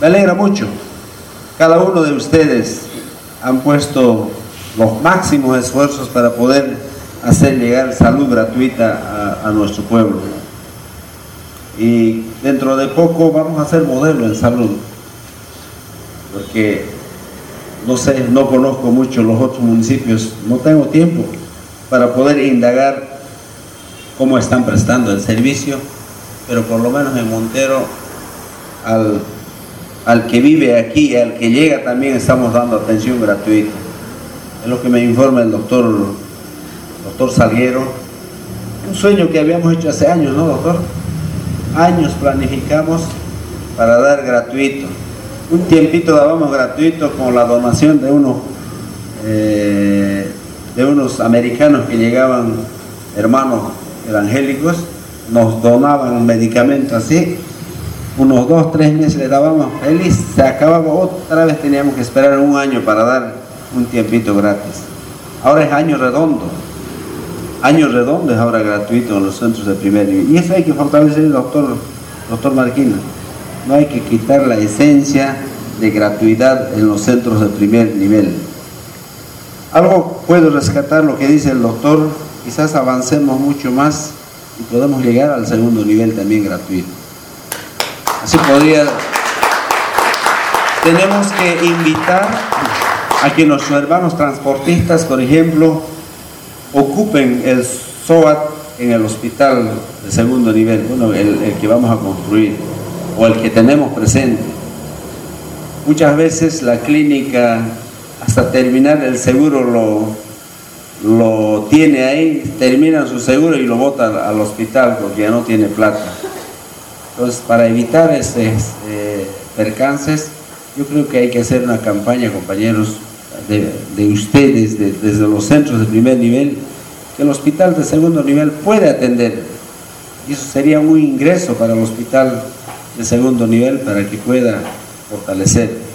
Me alegra mucho. Cada uno de ustedes han puesto los máximos esfuerzos para poder hacer llegar salud gratuita a, a nuestro pueblo. Y dentro de poco vamos a hacer modelo en salud, porque no sé, no conozco mucho los otros municipios, no tengo tiempo para poder indagar cómo están prestando el servicio, pero por lo menos en Montero al, al que vive aquí y al que llega también estamos dando atención gratuita. Es lo que me informa el doctor, doctor Salguero. Un sueño que habíamos hecho hace años, ¿no, doctor? Años planificamos para dar gratuito. Un tiempito dábamos gratuito con la donación de unos, eh, de unos americanos que llegaban, hermanos evangélicos, nos donaban medicamentos así unos dos, tres meses le dábamos feliz, se acababa otra vez, teníamos que esperar un año para dar un tiempito gratis. Ahora es año redondo. Año redondo es ahora gratuito en los centros de primer nivel. Y eso hay que fortalecer, doctor, doctor Marquina. No hay que quitar la esencia de gratuidad en los centros de primer nivel. Algo puedo rescatar lo que dice el doctor, quizás avancemos mucho más y podemos llegar al segundo nivel también gratuito. Así podría. Tenemos que invitar a que nuestros hermanos transportistas, por ejemplo, ocupen el SOAT en el hospital de segundo nivel, bueno, el, el, que vamos a construir o el que tenemos presente. Muchas veces la clínica, hasta terminar el seguro, lo, lo tiene ahí, termina su seguro y lo bota al hospital porque ya no tiene plata. Entonces, para evitar este, este, percances, yo creo que hay que hacer una campaña, compañeros, de, de ustedes, de, desde los centros de primer nivel, que el hospital de segundo nivel puede atender. Y eso sería un ingreso para el hospital de segundo nivel para que pueda fortalecer